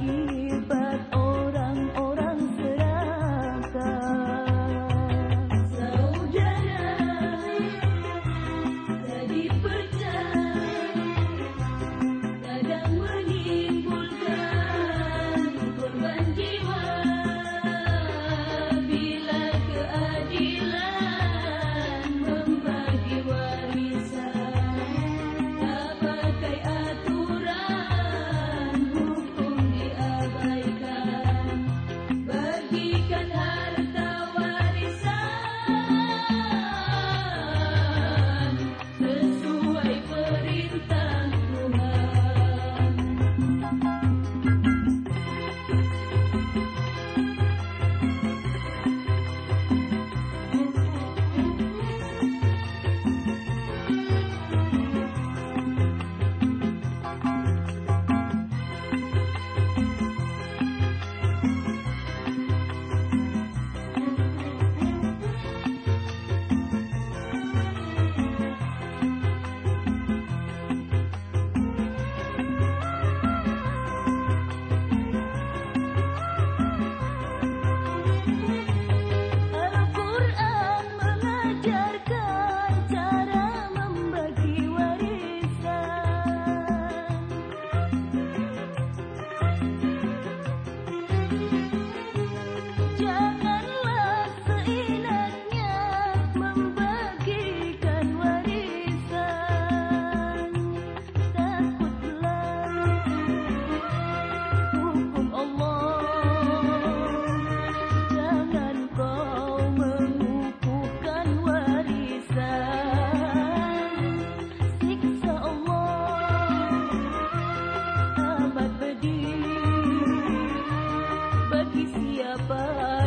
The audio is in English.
嗯 siapa